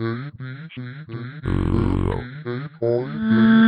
A B C D E F G H I J